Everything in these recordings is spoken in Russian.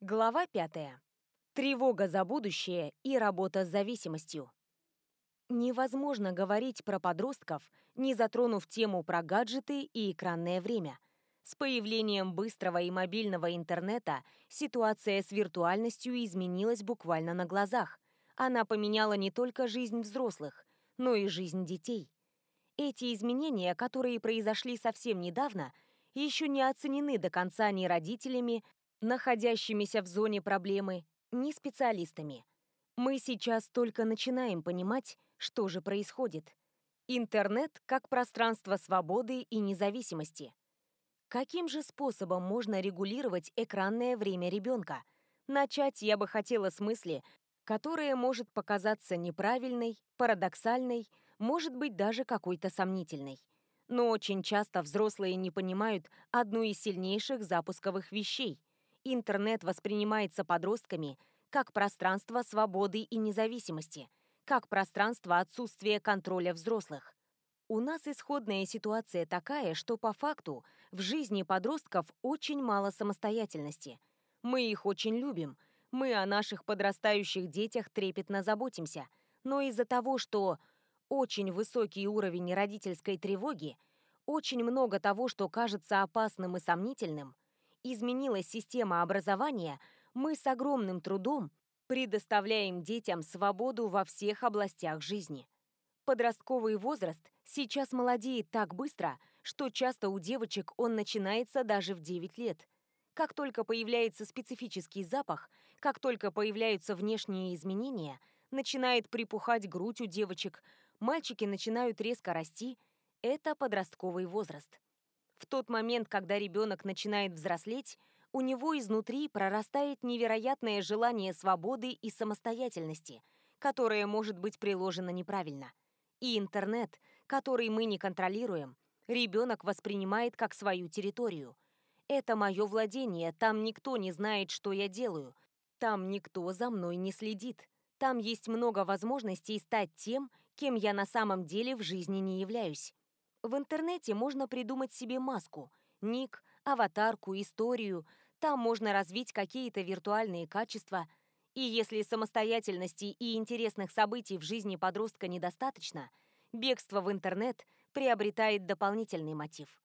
Глава пятая. Тревога за будущее и работа с зависимостью. Невозможно говорить про подростков, не затронув тему про гаджеты и экранное время. С появлением быстрого и мобильного интернета ситуация с виртуальностью изменилась буквально на глазах. Она поменяла не только жизнь взрослых, но и жизнь детей. Эти изменения, которые произошли совсем недавно, еще не оценены до конца ни родителями, находящимися в зоне проблемы, ни специалистами. Мы сейчас только начинаем понимать, что же происходит. Интернет как пространство свободы и независимости. Каким же способом можно регулировать экранное время ребенка? Начать я бы хотела с мысли, которая может показаться неправильной, парадоксальной, может быть даже какой-то сомнительной. Но очень часто взрослые не понимают одну из сильнейших запусковых вещей – интернет воспринимается подростками как пространство свободы и независимости, как пространство отсутствия контроля взрослых. У нас исходная ситуация такая, что по факту в жизни подростков очень мало самостоятельности. Мы их очень любим, мы о наших подрастающих детях трепетно заботимся, но из-за того, что очень высокий уровень родительской тревоги, очень много того, что кажется опасным и сомнительным – изменилась система образования, мы с огромным трудом предоставляем детям свободу во всех областях жизни. Подростковый возраст сейчас молодеет так быстро, что часто у девочек он начинается даже в 9 лет. Как только появляется специфический запах, как только появляются внешние изменения, начинает припухать грудь у девочек, мальчики начинают резко расти, это подростковый возраст. В тот момент, когда ребенок начинает взрослеть, у него изнутри прорастает невероятное желание свободы и самостоятельности, которое может быть приложено неправильно. И интернет, который мы не контролируем, ребенок воспринимает как свою территорию. Это мое владение, там никто не знает, что я делаю, там никто за мной не следит. Там есть много возможностей стать тем, кем я на самом деле в жизни не являюсь. В интернете можно придумать себе маску, ник, аватарку, историю. Там можно развить какие-то виртуальные качества. И если самостоятельности и интересных событий в жизни подростка недостаточно, бегство в интернет приобретает дополнительный мотив.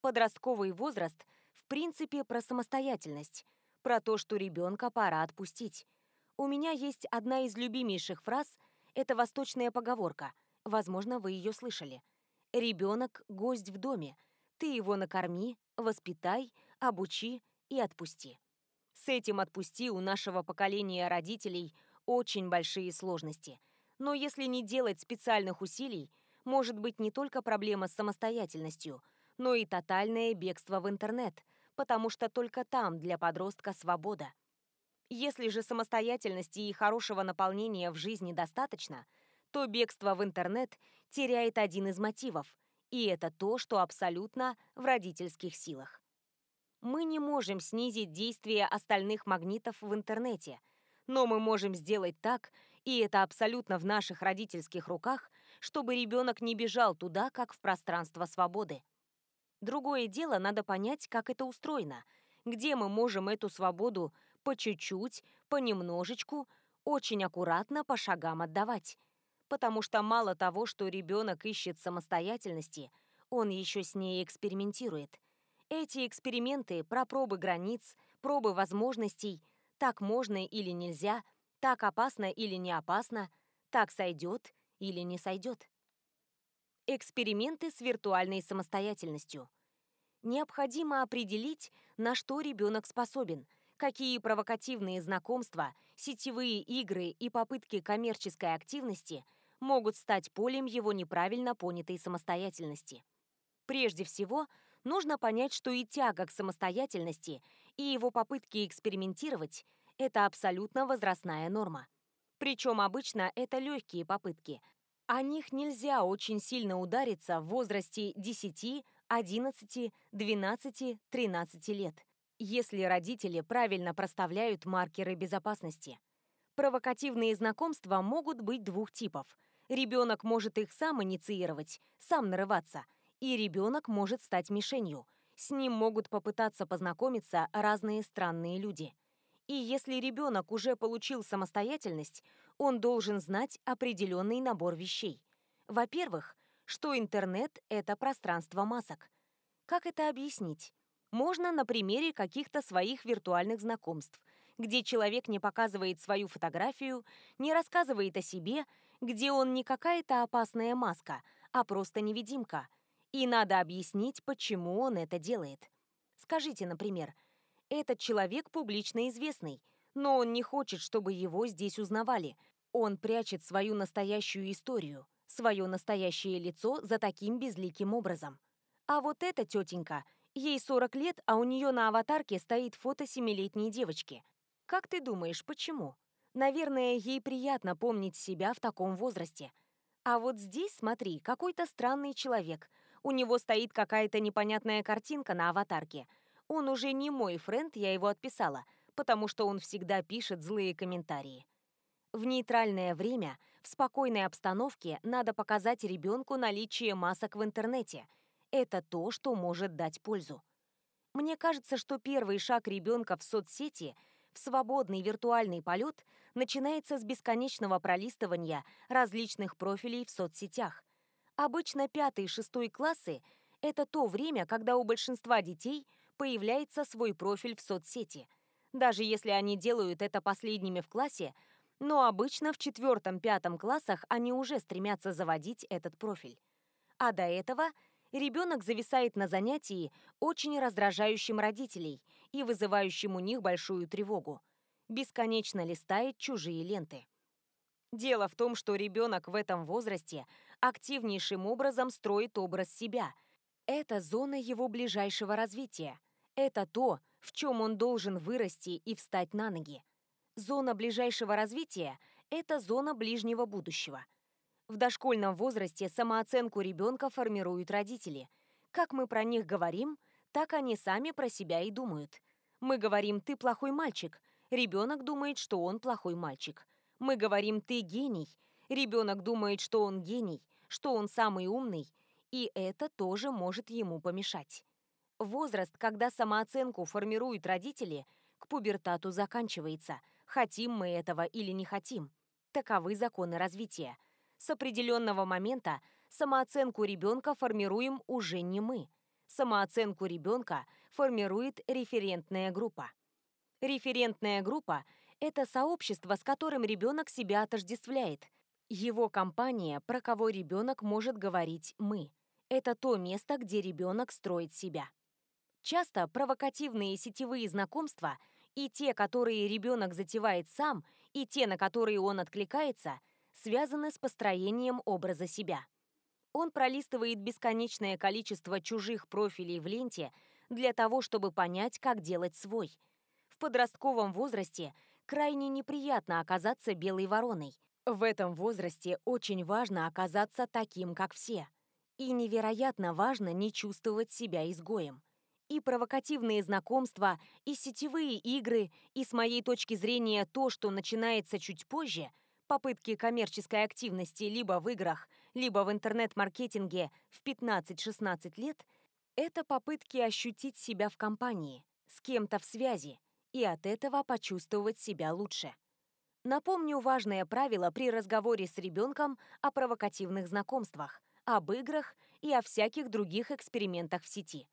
Подростковый возраст в принципе про самостоятельность, про то, что ребенка пора отпустить. У меня есть одна из любимейших фраз, это восточная поговорка, возможно, вы ее слышали – Ребенок – гость в доме. Ты его накорми, воспитай, обучи и отпусти. С этим отпусти у нашего поколения родителей очень большие сложности. Но если не делать специальных усилий, может быть не только проблема с самостоятельностью, но и тотальное бегство в интернет, потому что только там для подростка свобода. Если же самостоятельности и хорошего наполнения в жизни достаточно – то бегство в интернет теряет один из мотивов, и это то, что абсолютно в родительских силах. Мы не можем снизить действие остальных магнитов в интернете, но мы можем сделать так, и это абсолютно в наших родительских руках, чтобы ребенок не бежал туда, как в пространство свободы. Другое дело, надо понять, как это устроено, где мы можем эту свободу по чуть-чуть, понемножечку, очень аккуратно по шагам отдавать потому что мало того, что ребенок ищет самостоятельности, он еще с ней экспериментирует. Эти эксперименты про пробы границ, пробы возможностей, так можно или нельзя, так опасно или не опасно, так сойдет или не сойдет. Эксперименты с виртуальной самостоятельностью. Необходимо определить, на что ребенок способен, какие провокативные знакомства, сетевые игры и попытки коммерческой активности – могут стать полем его неправильно понятой самостоятельности. Прежде всего, нужно понять, что и тяга к самостоятельности, и его попытки экспериментировать – это абсолютно возрастная норма. Причем обычно это легкие попытки. О них нельзя очень сильно удариться в возрасте 10, 11, 12, 13 лет, если родители правильно проставляют маркеры безопасности. Провокативные знакомства могут быть двух типов – Ребенок может их сам инициировать, сам нарываться, и ребенок может стать мишенью. С ним могут попытаться познакомиться разные странные люди. И если ребенок уже получил самостоятельность, он должен знать определенный набор вещей. Во-первых, что интернет — это пространство масок. Как это объяснить? Можно на примере каких-то своих виртуальных знакомств, где человек не показывает свою фотографию, не рассказывает о себе, где он не какая-то опасная маска, а просто невидимка. И надо объяснить, почему он это делает. Скажите, например, этот человек публично известный, но он не хочет, чтобы его здесь узнавали. Он прячет свою настоящую историю, свое настоящее лицо за таким безликим образом. А вот эта тетенька, ей 40 лет, а у нее на аватарке стоит фото семилетней девочки. Как ты думаешь, почему? Наверное, ей приятно помнить себя в таком возрасте. А вот здесь, смотри, какой-то странный человек. У него стоит какая-то непонятная картинка на аватарке – он уже не мой френд, я его отписала, потому что он всегда пишет злые комментарии. В нейтральное время, в спокойной обстановке надо показать ребенку наличие масок в интернете. Это то, что может дать пользу. Мне кажется, что первый шаг ребенка в соцсети, в свободный виртуальный полет, начинается с бесконечного пролистывания различных профилей в соцсетях. Обычно пятый и шестой классы – это то время, когда у большинства детей – появляется свой профиль в соцсети. Даже если они делают это последними в классе, но обычно в четвертом-пятом классах они уже стремятся заводить этот профиль. А до этого ребенок зависает на занятии, очень раздражающим родителей и вызывающим у них большую тревогу. Бесконечно листает чужие ленты. Дело в том, что ребенок в этом возрасте активнейшим образом строит образ себя. Это зона его ближайшего развития. Это то, в чем он должен вырасти и встать на ноги. Зона ближайшего развития – это зона ближнего будущего. В дошкольном возрасте самооценку ребенка формируют родители. Как мы про них говорим, так они сами про себя и думают. Мы говорим «ты плохой мальчик», ребенок думает, что он плохой мальчик. Мы говорим «ты гений», ребенок думает, что он гений, что он самый умный, и это тоже может ему помешать. Возраст, когда самооценку формируют родители, к пубертату заканчивается, хотим мы этого или не хотим. Таковы законы развития. С определенного момента самооценку ребенка формируем уже не мы. Самооценку ребенка формирует референтная группа. Референтная группа – это сообщество, с которым ребенок себя отождествляет. Его компания, про кого ребенок может говорить «мы». Это то место, где ребенок строит себя. Часто провокативные сетевые знакомства и те, которые ребенок затевает сам, и те, на которые он откликается, связаны с построением образа себя. Он пролистывает бесконечное количество чужих профилей в ленте для того, чтобы понять, как делать свой. В подростковом возрасте крайне неприятно оказаться белой вороной. В этом возрасте очень важно оказаться таким, как все. И невероятно важно не чувствовать себя изгоем и провокативные знакомства, и сетевые игры, и, с моей точки зрения, то, что начинается чуть позже, попытки коммерческой активности либо в играх, либо в интернет-маркетинге в 15-16 лет, это попытки ощутить себя в компании, с кем-то в связи, и от этого почувствовать себя лучше. Напомню важное правило при разговоре с ребенком о провокативных знакомствах, об играх и о всяких других экспериментах в сети.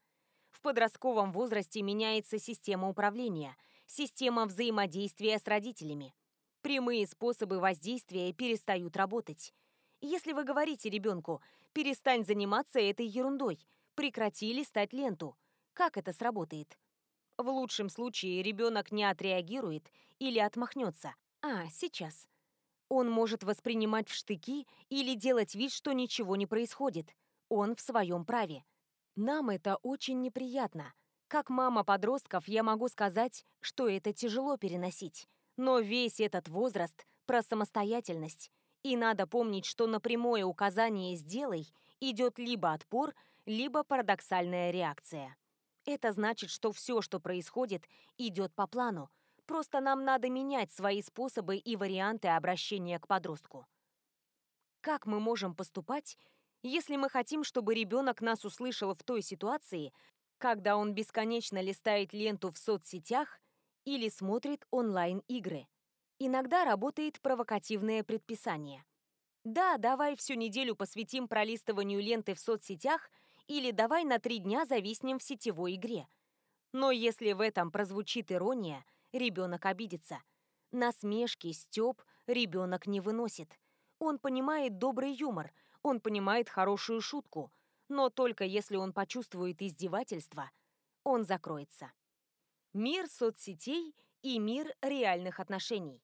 В подростковом возрасте меняется система управления, система взаимодействия с родителями. Прямые способы воздействия перестают работать. Если вы говорите ребенку «перестань заниматься этой ерундой», «прекрати листать ленту», как это сработает? В лучшем случае ребенок не отреагирует или отмахнется. А, сейчас. Он может воспринимать в штыки или делать вид, что ничего не происходит. Он в своем праве. Нам это очень неприятно. Как мама подростков я могу сказать, что это тяжело переносить. Но весь этот возраст про самостоятельность. И надо помнить, что на прямое указание «сделай» идет либо отпор, либо парадоксальная реакция. Это значит, что все, что происходит, идет по плану. Просто нам надо менять свои способы и варианты обращения к подростку. Как мы можем поступать, если мы хотим, чтобы ребенок нас услышал в той ситуации, когда он бесконечно листает ленту в соцсетях или смотрит онлайн-игры. Иногда работает провокативное предписание. Да, давай всю неделю посвятим пролистыванию ленты в соцсетях или давай на три дня зависнем в сетевой игре. Но если в этом прозвучит ирония, ребенок обидится. Насмешки, стёб ребенок не выносит. Он понимает добрый юмор, он понимает хорошую шутку, но только если он почувствует издевательство, он закроется. Мир соцсетей и мир реальных отношений.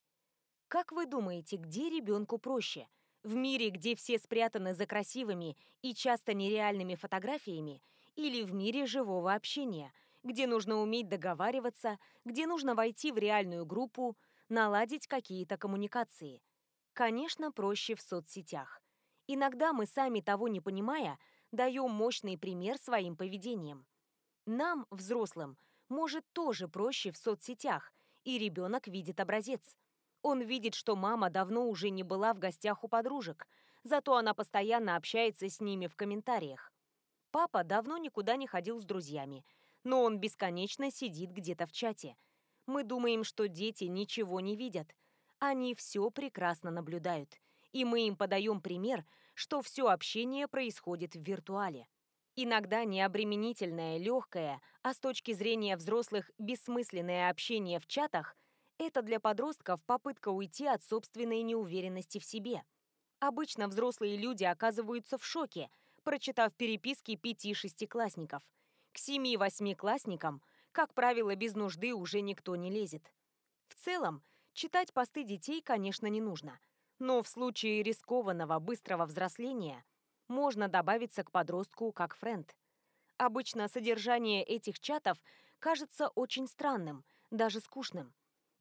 Как вы думаете, где ребенку проще? В мире, где все спрятаны за красивыми и часто нереальными фотографиями, или в мире живого общения, где нужно уметь договариваться, где нужно войти в реальную группу, наладить какие-то коммуникации? Конечно, проще в соцсетях. Иногда мы сами того не понимая, даем мощный пример своим поведением. Нам, взрослым, может тоже проще в соцсетях, и ребенок видит образец. Он видит, что мама давно уже не была в гостях у подружек, зато она постоянно общается с ними в комментариях. Папа давно никуда не ходил с друзьями, но он бесконечно сидит где-то в чате. Мы думаем, что дети ничего не видят. Они все прекрасно наблюдают. И мы им подаем пример, что все общение происходит в виртуале. Иногда необременительное, легкое, а с точки зрения взрослых бессмысленное общение в чатах – это для подростков попытка уйти от собственной неуверенности в себе. Обычно взрослые люди оказываются в шоке, прочитав переписки пяти-шестиклассников. К семи-восьмиклассникам, как правило, без нужды уже никто не лезет. В целом, читать посты детей, конечно, не нужно. Но в случае рискованного быстрого взросления – можно добавиться к подростку как френд. Обычно содержание этих чатов кажется очень странным, даже скучным.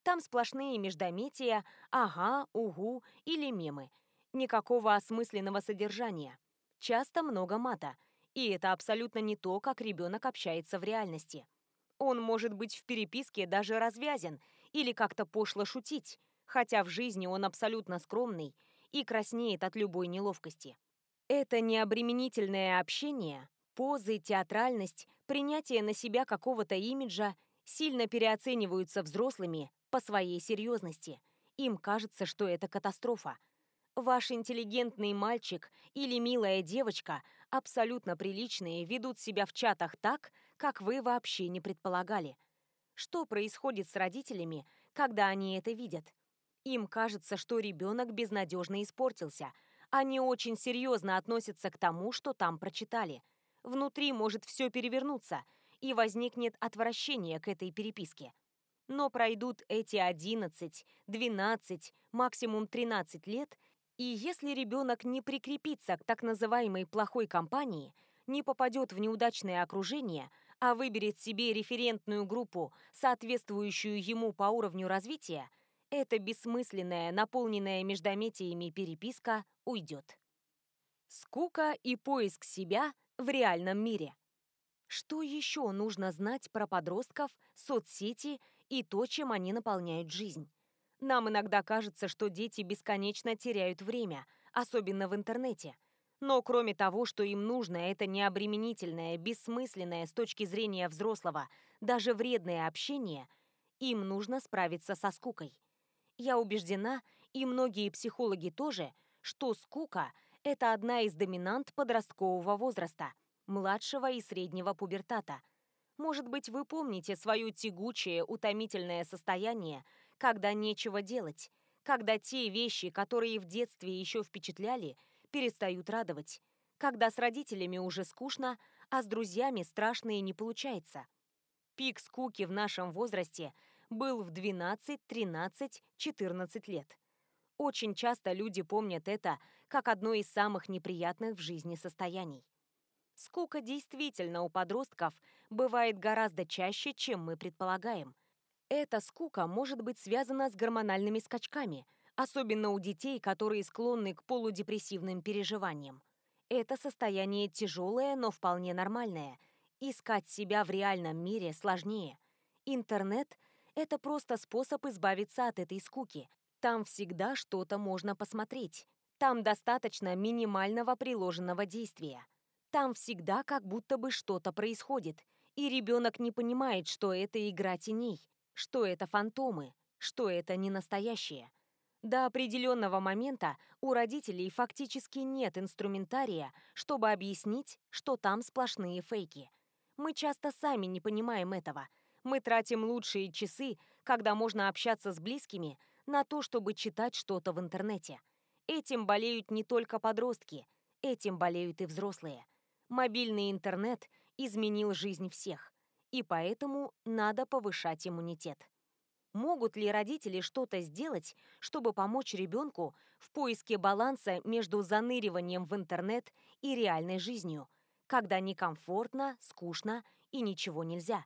Там сплошные междометия, ага, угу или мемы. Никакого осмысленного содержания. Часто много мата. И это абсолютно не то, как ребенок общается в реальности. Он может быть в переписке даже развязен или как-то пошло шутить, хотя в жизни он абсолютно скромный и краснеет от любой неловкости. Это необременительное общение, позы, театральность, принятие на себя какого-то имиджа сильно переоцениваются взрослыми по своей серьезности. Им кажется, что это катастрофа. Ваш интеллигентный мальчик или милая девочка, абсолютно приличные, ведут себя в чатах так, как вы вообще не предполагали. Что происходит с родителями, когда они это видят? Им кажется, что ребенок безнадежно испортился – они очень серьезно относятся к тому, что там прочитали. Внутри может все перевернуться, и возникнет отвращение к этой переписке. Но пройдут эти 11, 12, максимум 13 лет, и если ребенок не прикрепится к так называемой плохой компании, не попадет в неудачное окружение, а выберет себе референтную группу, соответствующую ему по уровню развития, эта бессмысленная, наполненная междометиями переписка уйдет. Скука и поиск себя в реальном мире. Что еще нужно знать про подростков, соцсети и то, чем они наполняют жизнь? Нам иногда кажется, что дети бесконечно теряют время, особенно в интернете. Но кроме того, что им нужно это необременительное, бессмысленное с точки зрения взрослого, даже вредное общение, им нужно справиться со скукой. Я убеждена, и многие психологи тоже, что скука – это одна из доминант подросткового возраста, младшего и среднего пубертата. Может быть, вы помните свое тягучее, утомительное состояние, когда нечего делать, когда те вещи, которые в детстве еще впечатляли, перестают радовать, когда с родителями уже скучно, а с друзьями страшно и не получается. Пик скуки в нашем возрасте – был в 12, 13, 14 лет. Очень часто люди помнят это как одно из самых неприятных в жизни состояний. Скука действительно у подростков бывает гораздо чаще, чем мы предполагаем. Эта скука может быть связана с гормональными скачками, особенно у детей, которые склонны к полудепрессивным переживаниям. Это состояние тяжелое, но вполне нормальное. Искать себя в реальном мире сложнее. Интернет это просто способ избавиться от этой скуки. Там всегда что-то можно посмотреть. Там достаточно минимального приложенного действия. Там всегда как будто бы что-то происходит, и ребенок не понимает, что это игра теней. что это фантомы, что это не настоящее. До определенного момента у родителей фактически нет инструментария, чтобы объяснить, что там сплошные фейки. Мы часто сами не понимаем этого. Мы тратим лучшие часы, когда можно общаться с близкими, на то, чтобы читать что-то в интернете. Этим болеют не только подростки, этим болеют и взрослые. Мобильный интернет изменил жизнь всех, и поэтому надо повышать иммунитет. Могут ли родители что-то сделать, чтобы помочь ребенку в поиске баланса между заныриванием в интернет и реальной жизнью, когда некомфортно, скучно и ничего нельзя?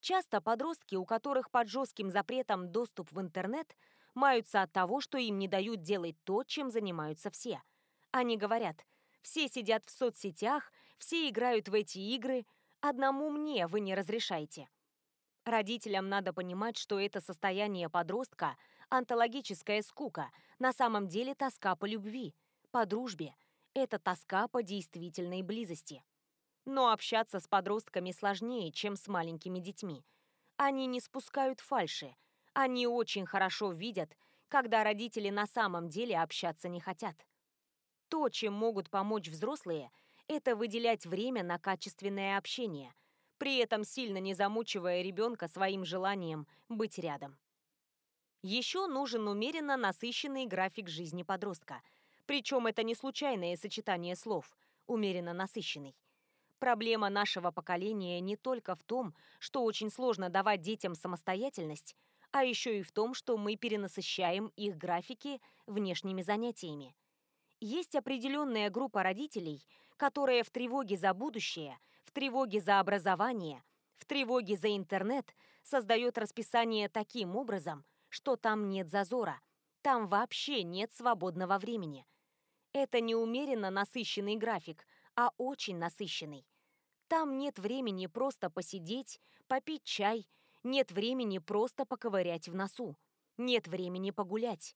Часто подростки, у которых под жестким запретом доступ в интернет, маются от того, что им не дают делать то, чем занимаются все. Они говорят, все сидят в соцсетях, все играют в эти игры, одному мне вы не разрешаете. Родителям надо понимать, что это состояние подростка – антологическая скука, на самом деле тоска по любви, по дружбе. Это тоска по действительной близости. Но общаться с подростками сложнее, чем с маленькими детьми. Они не спускают фальши. Они очень хорошо видят, когда родители на самом деле общаться не хотят. То, чем могут помочь взрослые, это выделять время на качественное общение, при этом сильно не замучивая ребенка своим желанием быть рядом. Еще нужен умеренно насыщенный график жизни подростка. Причем это не случайное сочетание слов «умеренно насыщенный». Проблема нашего поколения не только в том, что очень сложно давать детям самостоятельность, а еще и в том, что мы перенасыщаем их графики внешними занятиями. Есть определенная группа родителей, которая в тревоге за будущее, в тревоге за образование, в тревоге за интернет создает расписание таким образом, что там нет зазора, там вообще нет свободного времени. Это не умеренно насыщенный график, а очень насыщенный. Там нет времени просто посидеть, попить чай, нет времени просто поковырять в носу, нет времени погулять.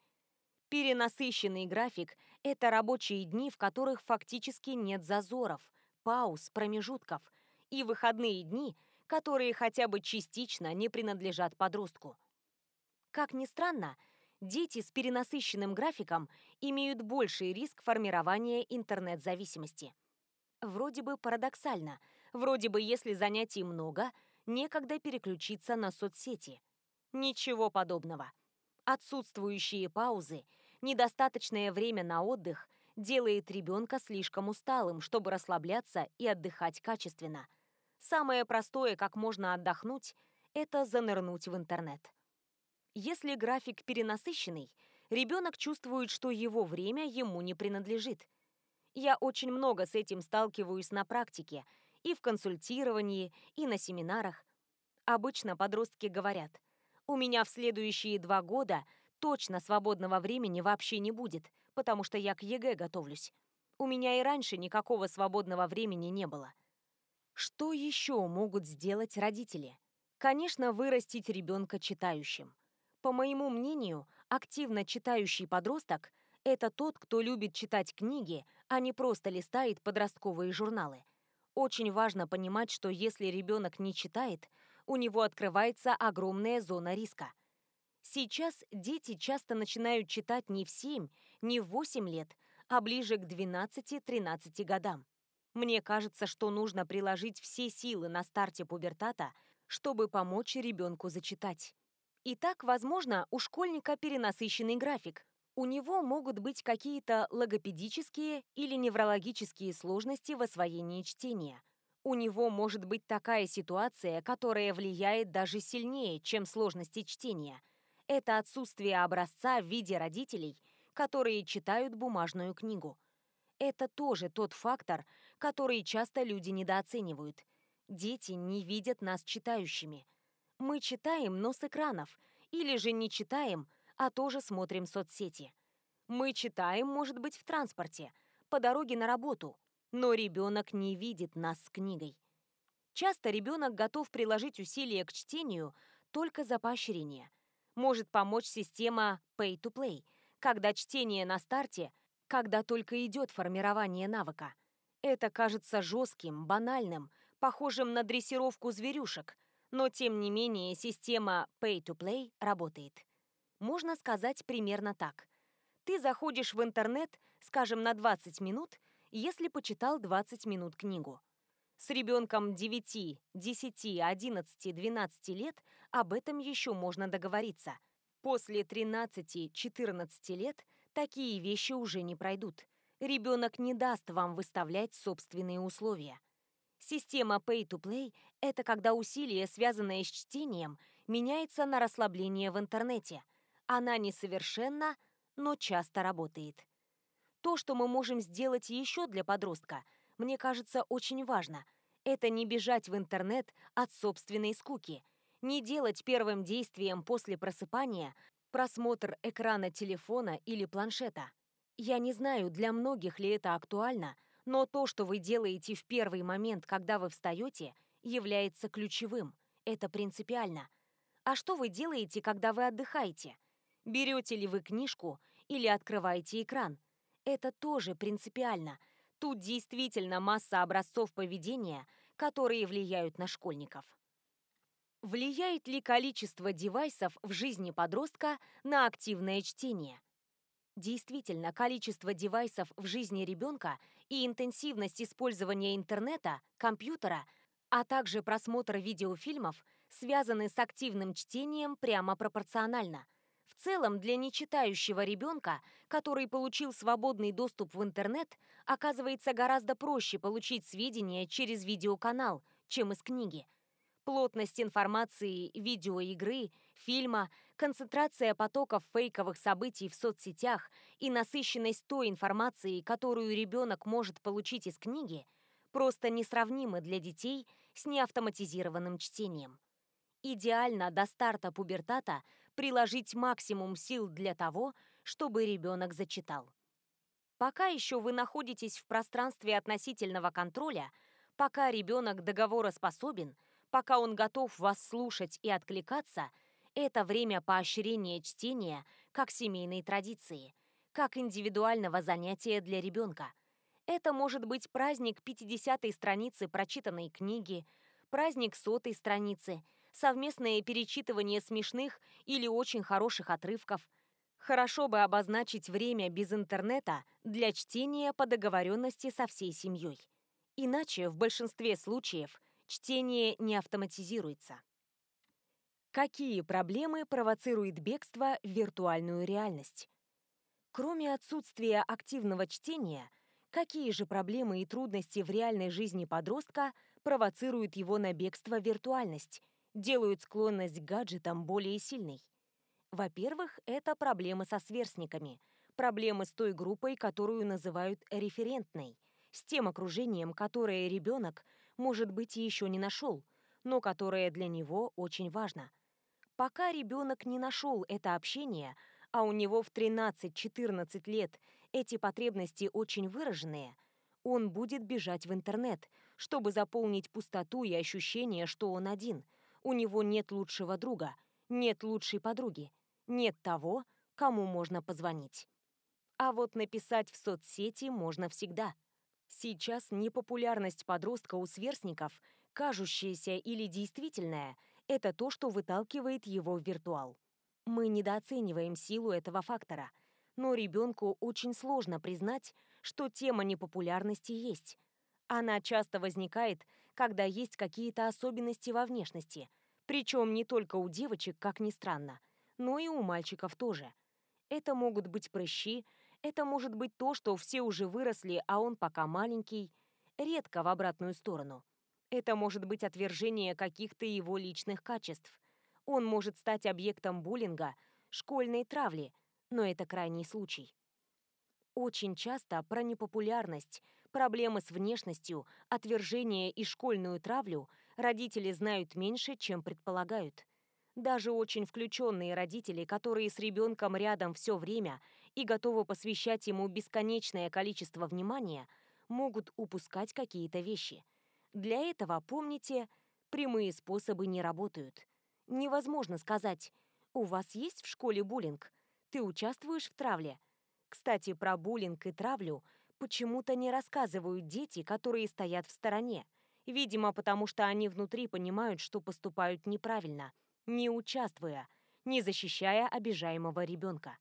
Перенасыщенный график – это рабочие дни, в которых фактически нет зазоров, пауз, промежутков, и выходные дни, которые хотя бы частично не принадлежат подростку. Как ни странно, дети с перенасыщенным графиком имеют больший риск формирования интернет-зависимости. Вроде бы парадоксально, вроде бы если занятий много, некогда переключиться на соцсети. Ничего подобного. Отсутствующие паузы, недостаточное время на отдых делает ребенка слишком усталым, чтобы расслабляться и отдыхать качественно. Самое простое, как можно отдохнуть, это занырнуть в интернет. Если график перенасыщенный, ребенок чувствует, что его время ему не принадлежит. Я очень много с этим сталкиваюсь на практике, и в консультировании, и на семинарах. Обычно подростки говорят, у меня в следующие два года точно свободного времени вообще не будет, потому что я к ЕГЭ готовлюсь. У меня и раньше никакого свободного времени не было. Что еще могут сделать родители? Конечно, вырастить ребенка читающим. По моему мнению, активно читающий подросток – это тот, кто любит читать книги, а не просто листает подростковые журналы. Очень важно понимать, что если ребенок не читает – у него открывается огромная зона риска. Сейчас дети часто начинают читать не в 7, не в 8 лет, а ближе к 12-13 годам. Мне кажется, что нужно приложить все силы на старте пубертата, чтобы помочь ребенку зачитать. Итак, возможно, у школьника перенасыщенный график. У него могут быть какие-то логопедические или неврологические сложности в освоении чтения – у него может быть такая ситуация, которая влияет даже сильнее, чем сложности чтения. Это отсутствие образца в виде родителей, которые читают бумажную книгу. Это тоже тот фактор, который часто люди недооценивают. Дети не видят нас читающими. Мы читаем, но с экранов, или же не читаем, а тоже смотрим соцсети. Мы читаем, может быть, в транспорте, по дороге на работу, но ребенок не видит нас с книгой. Часто ребенок готов приложить усилия к чтению только за поощрение. Может помочь система Pay-to-Play, когда чтение на старте, когда только идет формирование навыка. Это кажется жестким, банальным, похожим на дрессировку зверюшек, Но, тем не менее, система Pay-to-Play работает. Можно сказать примерно так. Ты заходишь в интернет, скажем, на 20 минут, если почитал 20 минут книгу. С ребенком 9, 10, 11, 12 лет об этом еще можно договориться. После 13-14 лет такие вещи уже не пройдут. Ребенок не даст вам выставлять собственные условия. Система Pay-to-Play – это когда усилие, связанное с чтением, меняется на расслабление в интернете. Она несовершенна, но часто работает. То, что мы можем сделать еще для подростка, мне кажется очень важно. Это не бежать в интернет от собственной скуки, не делать первым действием после просыпания просмотр экрана телефона или планшета. Я не знаю, для многих ли это актуально, но то, что вы делаете в первый момент, когда вы встаете, является ключевым. Это принципиально. А что вы делаете, когда вы отдыхаете? Берете ли вы книжку или открываете экран? Это тоже принципиально. Тут действительно масса образцов поведения, которые влияют на школьников. Влияет ли количество девайсов в жизни подростка на активное чтение? Действительно, количество девайсов в жизни ребенка и интенсивность использования интернета, компьютера, а также просмотра видеофильмов связаны с активным чтением прямо пропорционально. В целом, для нечитающего ребенка, который получил свободный доступ в интернет, оказывается гораздо проще получить сведения через видеоканал, чем из книги – Плотность информации, видеоигры, фильма, концентрация потоков фейковых событий в соцсетях и насыщенность той информации, которую ребенок может получить из книги, просто несравнимы для детей с неавтоматизированным чтением. Идеально до старта пубертата приложить максимум сил для того, чтобы ребенок зачитал. Пока еще вы находитесь в пространстве относительного контроля, пока ребенок договороспособен – пока он готов вас слушать и откликаться, это время поощрения чтения как семейной традиции, как индивидуального занятия для ребенка. Это может быть праздник 50-й страницы прочитанной книги, праздник сотой страницы, совместное перечитывание смешных или очень хороших отрывков. Хорошо бы обозначить время без интернета для чтения по договоренности со всей семьей. Иначе в большинстве случаев чтение не автоматизируется. Какие проблемы провоцирует бегство в виртуальную реальность? Кроме отсутствия активного чтения, какие же проблемы и трудности в реальной жизни подростка провоцируют его на бегство в виртуальность, делают склонность к гаджетам более сильной? Во-первых, это проблемы со сверстниками, проблемы с той группой, которую называют референтной, с тем окружением, которое ребенок может быть, еще не нашел, но которое для него очень важно. Пока ребенок не нашел это общение, а у него в 13-14 лет эти потребности очень выраженные, он будет бежать в интернет, чтобы заполнить пустоту и ощущение, что он один. У него нет лучшего друга, нет лучшей подруги, нет того, кому можно позвонить. А вот написать в соцсети можно всегда – Сейчас непопулярность подростка у сверстников, кажущаяся или действительная, это то, что выталкивает его в виртуал. Мы недооцениваем силу этого фактора, но ребенку очень сложно признать, что тема непопулярности есть. Она часто возникает, когда есть какие-то особенности во внешности, причем не только у девочек, как ни странно, но и у мальчиков тоже. Это могут быть прыщи, это может быть то, что все уже выросли, а он пока маленький, редко в обратную сторону. Это может быть отвержение каких-то его личных качеств. Он может стать объектом буллинга, школьной травли, но это крайний случай. Очень часто про непопулярность, проблемы с внешностью, отвержение и школьную травлю родители знают меньше, чем предполагают. Даже очень включенные родители, которые с ребенком рядом все время и готовы посвящать ему бесконечное количество внимания, могут упускать какие-то вещи. Для этого, помните, прямые способы не работают. Невозможно сказать «У вас есть в школе буллинг? Ты участвуешь в травле?» Кстати, про буллинг и травлю почему-то не рассказывают дети, которые стоят в стороне. Видимо, потому что они внутри понимают, что поступают неправильно, не участвуя, не защищая обижаемого ребенка.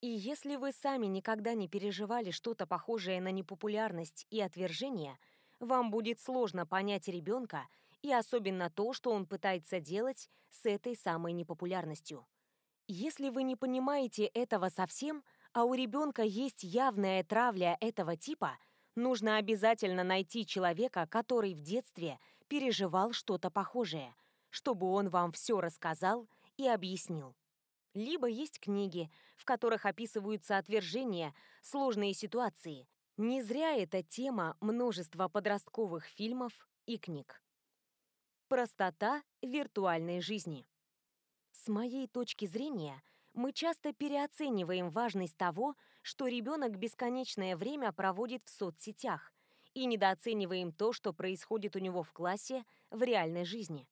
И если вы сами никогда не переживали что-то похожее на непопулярность и отвержение, вам будет сложно понять ребенка и особенно то, что он пытается делать с этой самой непопулярностью. Если вы не понимаете этого совсем, а у ребенка есть явная травля этого типа, нужно обязательно найти человека, который в детстве переживал что-то похожее, чтобы он вам все рассказал и объяснил. Либо есть книги, в которых описываются отвержения, сложные ситуации. Не зря эта тема множества подростковых фильмов и книг. Простота виртуальной жизни. С моей точки зрения, мы часто переоцениваем важность того, что ребенок бесконечное время проводит в соцсетях, и недооцениваем то, что происходит у него в классе в реальной жизни.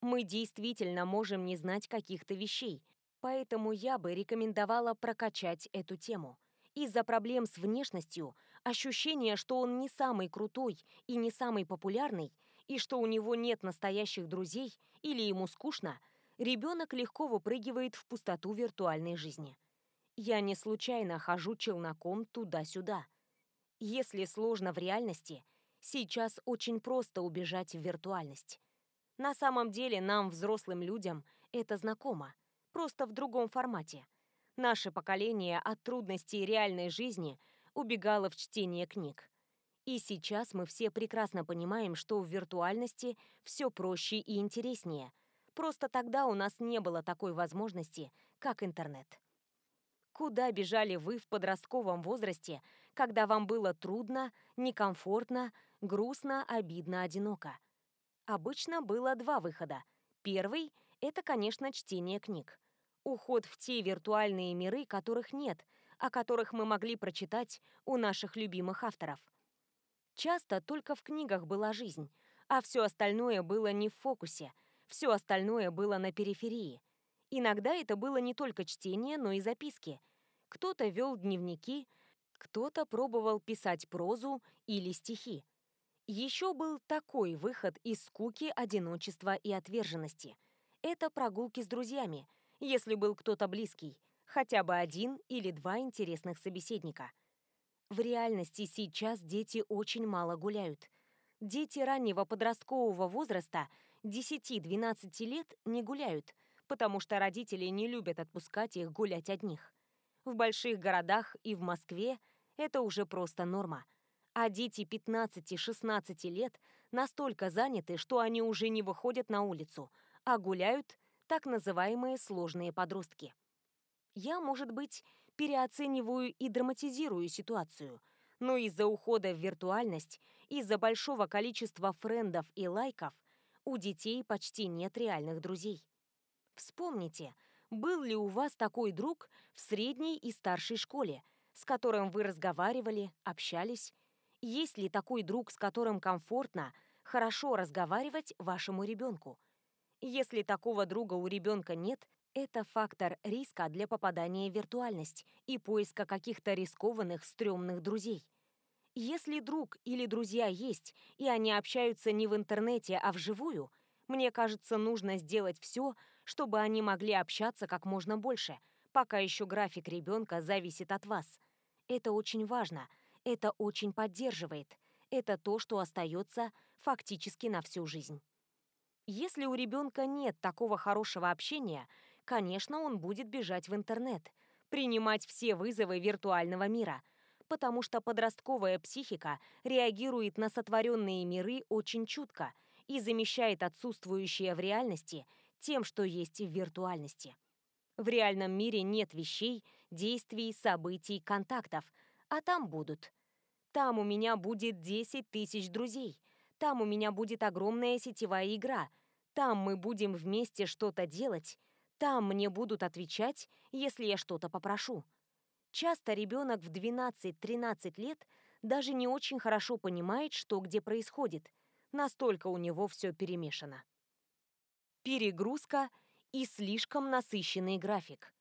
Мы действительно можем не знать каких-то вещей, Поэтому я бы рекомендовала прокачать эту тему. Из-за проблем с внешностью, ощущение, что он не самый крутой и не самый популярный, и что у него нет настоящих друзей или ему скучно, ребенок легко выпрыгивает в пустоту виртуальной жизни. Я не случайно хожу челноком туда-сюда. Если сложно в реальности, сейчас очень просто убежать в виртуальность. На самом деле нам, взрослым людям, это знакомо просто в другом формате. Наше поколение от трудностей реальной жизни убегало в чтение книг. И сейчас мы все прекрасно понимаем, что в виртуальности все проще и интереснее. Просто тогда у нас не было такой возможности, как интернет. Куда бежали вы в подростковом возрасте, когда вам было трудно, некомфортно, грустно, обидно, одиноко? Обычно было два выхода. Первый – это, конечно, чтение книг. Уход в те виртуальные миры, которых нет, о которых мы могли прочитать у наших любимых авторов. Часто только в книгах была жизнь, а все остальное было не в фокусе, все остальное было на периферии. Иногда это было не только чтение, но и записки. Кто-то вел дневники, кто-то пробовал писать прозу или стихи. Еще был такой выход из скуки, одиночества и отверженности. Это прогулки с друзьями – если был кто-то близкий, хотя бы один или два интересных собеседника. В реальности сейчас дети очень мало гуляют. Дети раннего подросткового возраста 10-12 лет не гуляют, потому что родители не любят отпускать их гулять одних. В больших городах и в Москве это уже просто норма. А дети 15-16 лет настолько заняты, что они уже не выходят на улицу, а гуляют так называемые сложные подростки. Я, может быть, переоцениваю и драматизирую ситуацию, но из-за ухода в виртуальность, из-за большого количества френдов и лайков у детей почти нет реальных друзей. Вспомните, был ли у вас такой друг в средней и старшей школе, с которым вы разговаривали, общались? Есть ли такой друг, с которым комфортно, хорошо разговаривать вашему ребенку? Если такого друга у ребенка нет, это фактор риска для попадания в виртуальность и поиска каких-то рискованных, стрёмных друзей. Если друг или друзья есть, и они общаются не в интернете, а вживую, мне кажется, нужно сделать все, чтобы они могли общаться как можно больше, пока еще график ребенка зависит от вас. Это очень важно, это очень поддерживает, это то, что остается фактически на всю жизнь. Если у ребенка нет такого хорошего общения, конечно, он будет бежать в интернет, принимать все вызовы виртуального мира, потому что подростковая психика реагирует на сотворенные миры очень чутко и замещает отсутствующее в реальности тем, что есть в виртуальности. В реальном мире нет вещей, действий, событий, контактов, а там будут. Там у меня будет 10 тысяч друзей, там у меня будет огромная сетевая игра – там мы будем вместе что-то делать, там мне будут отвечать, если я что-то попрошу. Часто ребенок в 12-13 лет даже не очень хорошо понимает, что где происходит. Настолько у него все перемешано. Перегрузка и слишком насыщенный график.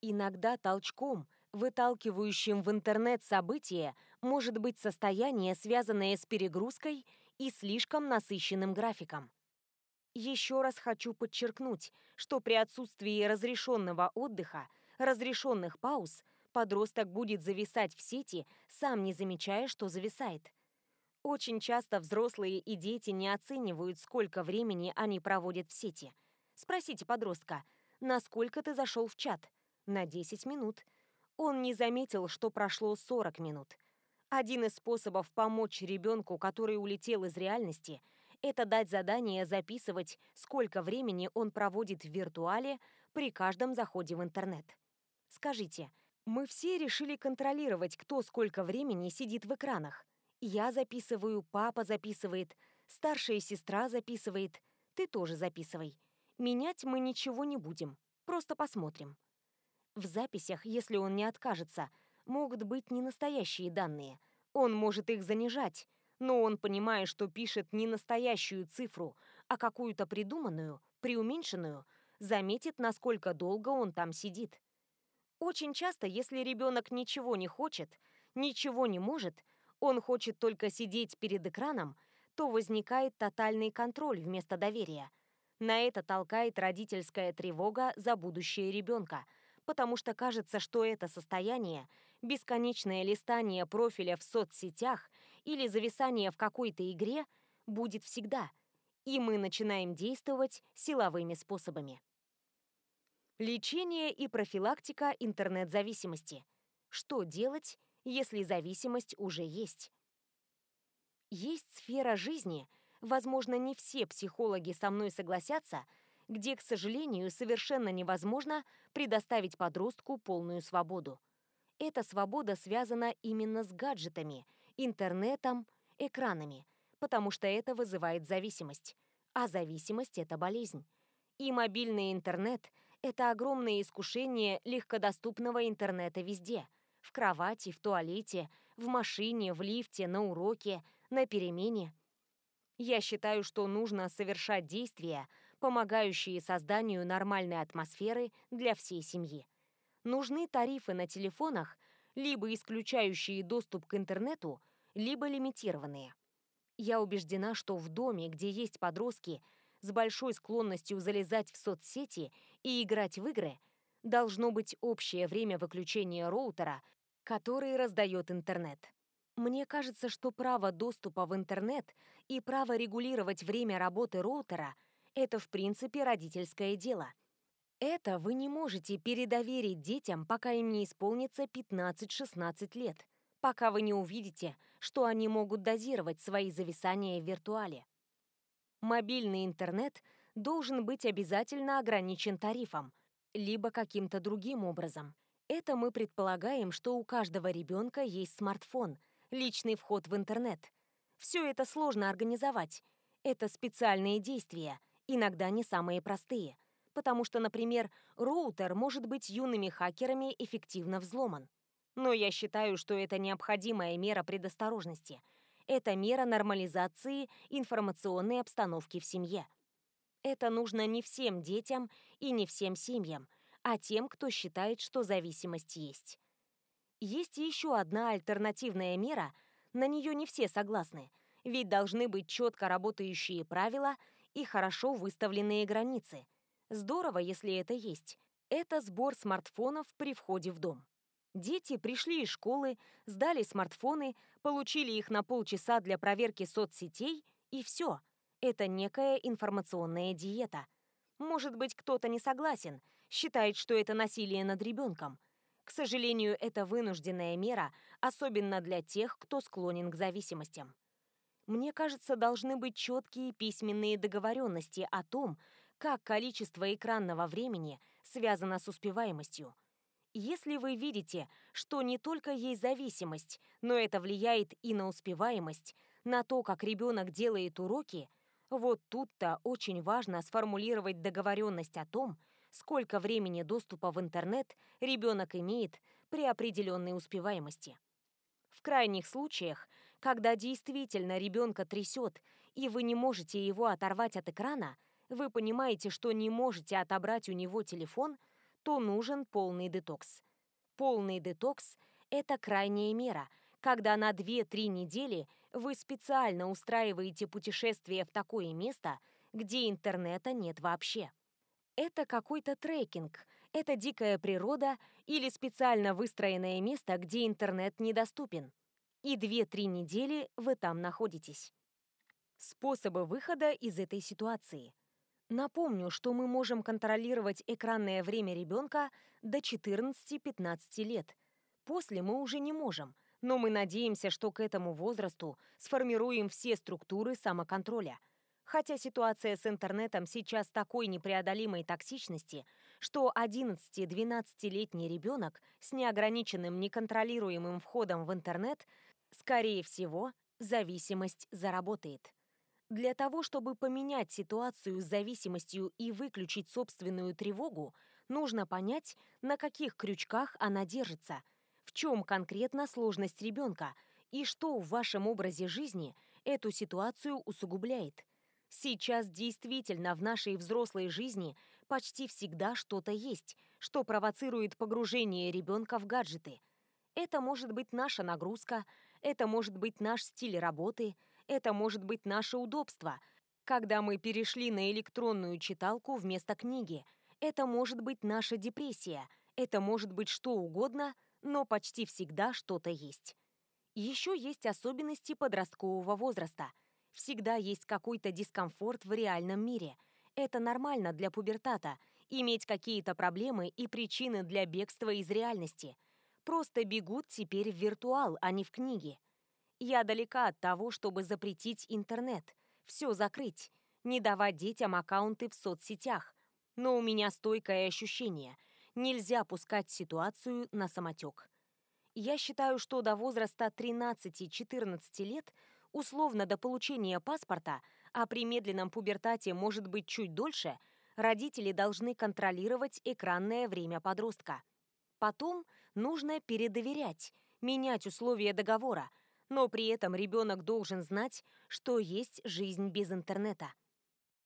Иногда толчком, выталкивающим в интернет события, может быть состояние, связанное с перегрузкой и слишком насыщенным графиком. Еще раз хочу подчеркнуть, что при отсутствии разрешенного отдыха, разрешенных пауз, подросток будет зависать в сети, сам не замечая, что зависает. Очень часто взрослые и дети не оценивают, сколько времени они проводят в сети. Спросите подростка, насколько ты зашел в чат? На 10 минут. Он не заметил, что прошло 40 минут. Один из способов помочь ребенку, который улетел из реальности, это дать задание записывать, сколько времени он проводит в виртуале при каждом заходе в интернет. Скажите, мы все решили контролировать, кто сколько времени сидит в экранах. Я записываю, папа записывает, старшая сестра записывает, ты тоже записывай. Менять мы ничего не будем, просто посмотрим. В записях, если он не откажется, могут быть не настоящие данные. Он может их занижать, но он, понимая, что пишет не настоящую цифру, а какую-то придуманную, преуменьшенную, заметит, насколько долго он там сидит. Очень часто, если ребенок ничего не хочет, ничего не может, он хочет только сидеть перед экраном, то возникает тотальный контроль вместо доверия. На это толкает родительская тревога за будущее ребенка – потому что кажется, что это состояние, бесконечное листание профиля в соцсетях или зависание в какой-то игре будет всегда, и мы начинаем действовать силовыми способами. Лечение и профилактика интернет-зависимости. Что делать, если зависимость уже есть? Есть сфера жизни, возможно, не все психологи со мной согласятся – где, к сожалению, совершенно невозможно предоставить подростку полную свободу. Эта свобода связана именно с гаджетами, интернетом, экранами, потому что это вызывает зависимость. А зависимость – это болезнь. И мобильный интернет – это огромное искушение легкодоступного интернета везде – в кровати, в туалете, в машине, в лифте, на уроке, на перемене. Я считаю, что нужно совершать действия, помогающие созданию нормальной атмосферы для всей семьи. Нужны тарифы на телефонах, либо исключающие доступ к интернету, либо лимитированные. Я убеждена, что в доме, где есть подростки с большой склонностью залезать в соцсети и играть в игры, должно быть общее время выключения роутера, который раздает интернет. Мне кажется, что право доступа в интернет и право регулировать время работы роутера – это в принципе родительское дело. Это вы не можете передоверить детям, пока им не исполнится 15-16 лет, пока вы не увидите, что они могут дозировать свои зависания в виртуале. Мобильный интернет должен быть обязательно ограничен тарифом, либо каким-то другим образом. Это мы предполагаем, что у каждого ребенка есть смартфон, личный вход в интернет. Все это сложно организовать. Это специальные действия, иногда не самые простые, потому что, например, роутер может быть юными хакерами эффективно взломан. Но я считаю, что это необходимая мера предосторожности. Это мера нормализации информационной обстановки в семье. Это нужно не всем детям и не всем семьям, а тем, кто считает, что зависимость есть. Есть еще одна альтернативная мера, на нее не все согласны, ведь должны быть четко работающие правила – и хорошо выставленные границы. Здорово, если это есть. Это сбор смартфонов при входе в дом. Дети пришли из школы, сдали смартфоны, получили их на полчаса для проверки соцсетей, и все. Это некая информационная диета. Может быть, кто-то не согласен, считает, что это насилие над ребенком. К сожалению, это вынужденная мера, особенно для тех, кто склонен к зависимостям. Мне кажется, должны быть четкие письменные договоренности о том, как количество экранного времени связано с успеваемостью. Если вы видите, что не только есть зависимость, но это влияет и на успеваемость, на то, как ребенок делает уроки, вот тут-то очень важно сформулировать договоренность о том, сколько времени доступа в интернет ребенок имеет при определенной успеваемости. В крайних случаях когда действительно ребенка трясет, и вы не можете его оторвать от экрана, вы понимаете, что не можете отобрать у него телефон, то нужен полный детокс. Полный детокс – это крайняя мера, когда на 2-3 недели Вы специально устраиваете путешествие в такое место, где интернета нет вообще. Это какой-то трекинг, это дикая природа или специально выстроенное место, где интернет недоступен. И 2-3 недели вы там находитесь. Способы выхода из этой ситуации. Напомню, что мы можем контролировать экранное время ребенка до 14-15 лет. После мы уже не можем, но мы надеемся, что к этому возрасту сформируем все структуры самоконтроля – Хотя ситуация с интернетом сейчас такой непреодолимой токсичности, что 11-12-летний ребенок с неограниченным неконтролируемым входом в интернет, скорее всего, зависимость заработает. Для того, чтобы поменять ситуацию с зависимостью и выключить собственную тревогу, нужно понять, на каких крючках она держится, в чем конкретно сложность ребенка и что в вашем образе жизни эту ситуацию усугубляет. Сейчас действительно в нашей взрослой жизни почти всегда что-то есть, что провоцирует погружение ребенка в гаджеты. Это может быть наша нагрузка, это может быть наш стиль работы, это может быть наше удобство, когда мы перешли на электронную читалку вместо книги. Это может быть наша депрессия, это может быть что угодно, но почти всегда что-то есть. Еще есть особенности подросткового возраста – Всегда есть какой-то дискомфорт в реальном мире. Это нормально для пубертата – иметь какие-то проблемы и причины для бегства из реальности. Просто бегут теперь в виртуал, а не в книги. Я далека от того, чтобы запретить интернет, все закрыть, не давать детям аккаунты в соцсетях. Но у меня стойкое ощущение – нельзя пускать ситуацию на самотек. Я считаю, что до возраста 13-14 лет – условно до получения паспорта, а при медленном пубертате может быть чуть дольше, родители должны контролировать экранное время подростка. Потом нужно передоверять, менять условия договора, но при этом ребенок должен знать, что есть жизнь без интернета.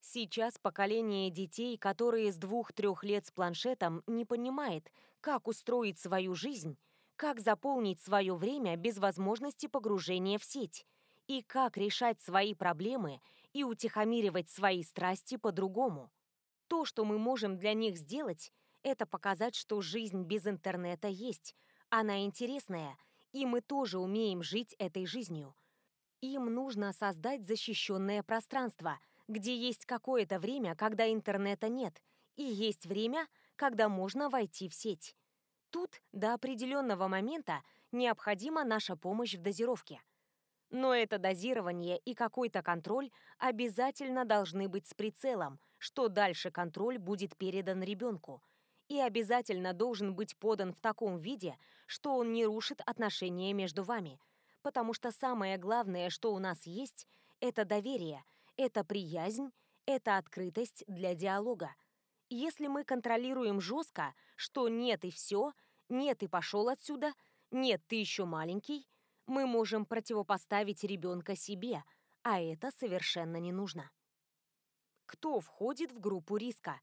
Сейчас поколение детей, которые с двух-трех лет с планшетом, не понимает, как устроить свою жизнь, как заполнить свое время без возможности погружения в сеть – и как решать свои проблемы и утихомиривать свои страсти по-другому. То, что мы можем для них сделать, это показать, что жизнь без интернета есть, она интересная, и мы тоже умеем жить этой жизнью. Им нужно создать защищенное пространство, где есть какое-то время, когда интернета нет, и есть время, когда можно войти в сеть. Тут до определенного момента необходима наша помощь в дозировке – но это дозирование и какой-то контроль обязательно должны быть с прицелом, что дальше контроль будет передан ребенку. И обязательно должен быть подан в таком виде, что он не рушит отношения между вами. Потому что самое главное, что у нас есть, это доверие, это приязнь, это открытость для диалога. Если мы контролируем жестко, что нет и все, нет и пошел отсюда, нет, ты еще маленький – мы можем противопоставить ребенка себе, а это совершенно не нужно. Кто входит в группу риска?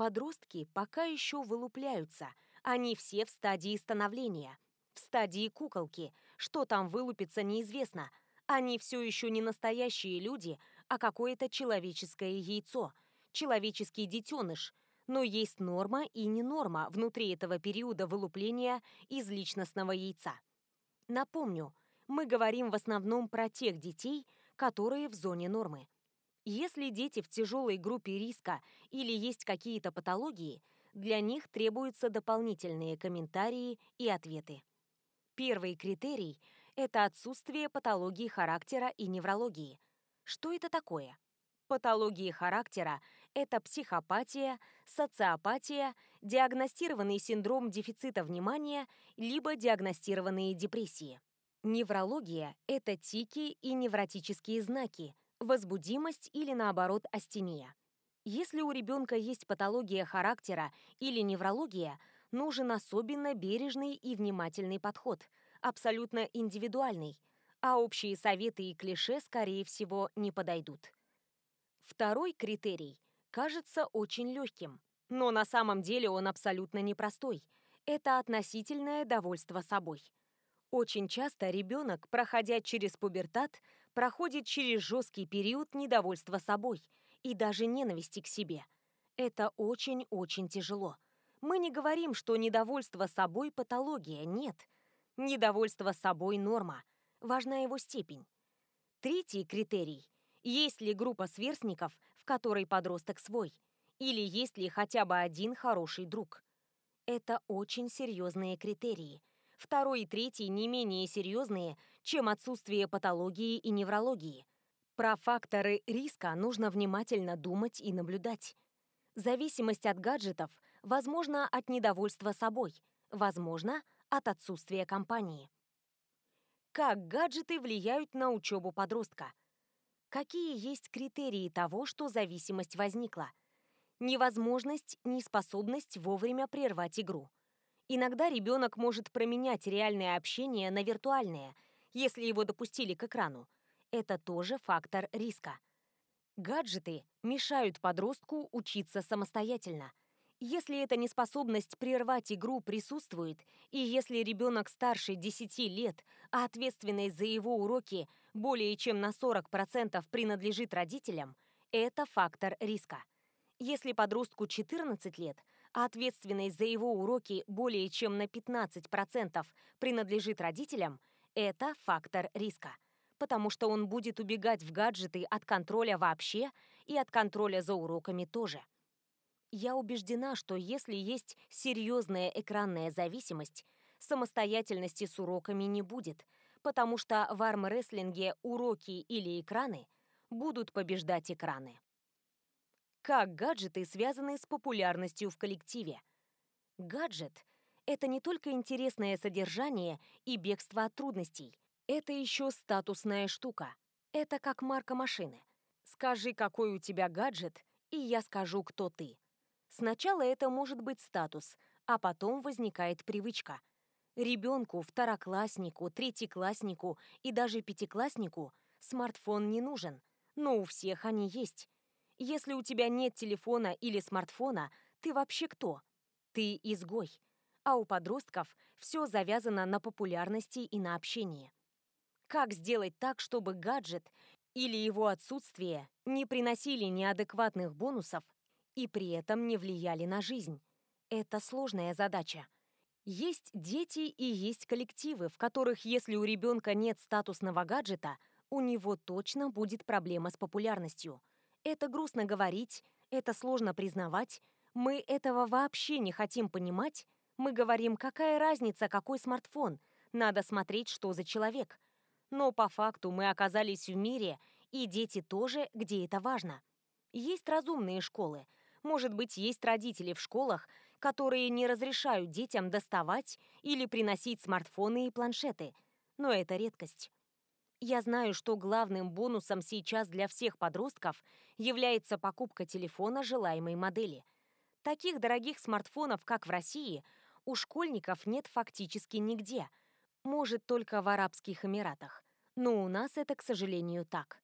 Подростки пока еще вылупляются, они все в стадии становления, в стадии куколки, что там вылупится неизвестно. Они все еще не настоящие люди, а какое-то человеческое яйцо, человеческий детеныш, но есть норма и не норма внутри этого периода вылупления из личностного яйца. Напомню, мы говорим в основном про тех детей, которые в зоне нормы. Если дети в тяжелой группе риска или есть какие-то патологии, для них требуются дополнительные комментарии и ответы. Первый критерий – это отсутствие патологии характера и неврологии. Что это такое? Патологии характера – это психопатия, социопатия, диагностированный синдром дефицита внимания либо диагностированные депрессии. Неврология – это тики и невротические знаки, возбудимость или, наоборот, астения. Если у ребенка есть патология характера или неврология, нужен особенно бережный и внимательный подход, абсолютно индивидуальный, а общие советы и клише, скорее всего, не подойдут. Второй критерий кажется очень легким, но на самом деле он абсолютно непростой. Это относительное довольство собой. Очень часто ребенок, проходя через пубертат, проходит через жесткий период недовольства собой и даже ненависти к себе. Это очень-очень тяжело. Мы не говорим, что недовольство собой – патология, нет. Недовольство собой – норма. Важна его степень. Третий критерий – есть ли группа сверстников, в которой подросток свой, или есть ли хотя бы один хороший друг. Это очень серьезные критерии. Второй и третий не менее серьезные, чем отсутствие патологии и неврологии. Про факторы риска нужно внимательно думать и наблюдать. Зависимость от гаджетов возможно от недовольства собой, возможно от отсутствия компании. Как гаджеты влияют на учебу подростка? Какие есть критерии того, что зависимость возникла? Невозможность, неспособность вовремя прервать игру. Иногда ребенок может променять реальное общение на виртуальное, если его допустили к экрану. Это тоже фактор риска. Гаджеты мешают подростку учиться самостоятельно. Если эта неспособность прервать игру присутствует, и если ребенок старше 10 лет, а ответственность за его уроки более чем на 40% принадлежит родителям, это фактор риска. Если подростку 14 лет, а ответственность за его уроки более чем на 15% принадлежит родителям, это фактор риска. Потому что он будет убегать в гаджеты от контроля вообще и от контроля за уроками тоже. Я убеждена, что если есть серьезная экранная зависимость, самостоятельности с уроками не будет, потому что в армрестлинге уроки или экраны будут побеждать экраны. Как гаджеты связаны с популярностью в коллективе? Гаджет — это не только интересное содержание и бегство от трудностей. Это еще статусная штука. Это как марка машины. Скажи, какой у тебя гаджет, и я скажу, кто ты. Сначала это может быть статус, а потом возникает привычка. Ребенку, второкласснику, третьекласснику и даже пятикласснику смартфон не нужен, но у всех они есть. Если у тебя нет телефона или смартфона, ты вообще кто? Ты изгой. А у подростков все завязано на популярности и на общении. Как сделать так, чтобы гаджет или его отсутствие не приносили неадекватных бонусов и при этом не влияли на жизнь? Это сложная задача. Есть дети и есть коллективы, в которых, если у ребенка нет статусного гаджета, у него точно будет проблема с популярностью – это грустно говорить, это сложно признавать. Мы этого вообще не хотим понимать. Мы говорим, какая разница, какой смартфон. Надо смотреть, что за человек. Но по факту мы оказались в мире, и дети тоже, где это важно. Есть разумные школы. Может быть, есть родители в школах, которые не разрешают детям доставать или приносить смартфоны и планшеты. Но это редкость. Я знаю, что главным бонусом сейчас для всех подростков является покупка телефона желаемой модели. Таких дорогих смартфонов, как в России, у школьников нет фактически нигде. Может, только в Арабских Эмиратах. Но у нас это, к сожалению, так.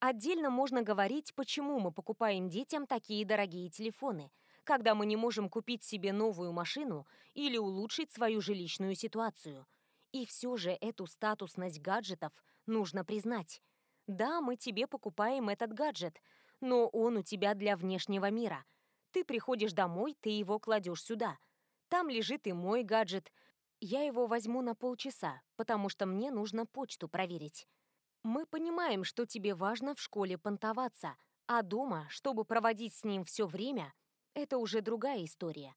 Отдельно можно говорить, почему мы покупаем детям такие дорогие телефоны, когда мы не можем купить себе новую машину или улучшить свою жилищную ситуацию. И все же эту статусность гаджетов – нужно признать. Да, мы тебе покупаем этот гаджет, но он у тебя для внешнего мира. Ты приходишь домой, ты его кладешь сюда. Там лежит и мой гаджет. Я его возьму на полчаса, потому что мне нужно почту проверить. Мы понимаем, что тебе важно в школе понтоваться, а дома, чтобы проводить с ним все время, это уже другая история.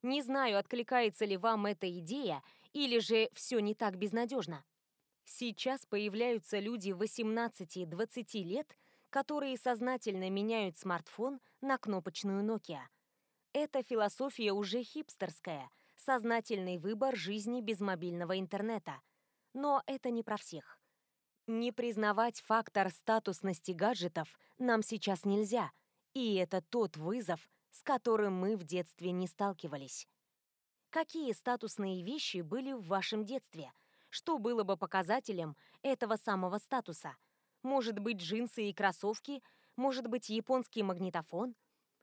Не знаю, откликается ли вам эта идея, или же все не так безнадежно. Сейчас появляются люди 18-20 лет, которые сознательно меняют смартфон на кнопочную Nokia. Эта философия уже хипстерская, сознательный выбор жизни без мобильного интернета. Но это не про всех. Не признавать фактор статусности гаджетов нам сейчас нельзя, и это тот вызов, с которым мы в детстве не сталкивались. Какие статусные вещи были в вашем детстве – что было бы показателем этого самого статуса. Может быть, джинсы и кроссовки, может быть, японский магнитофон.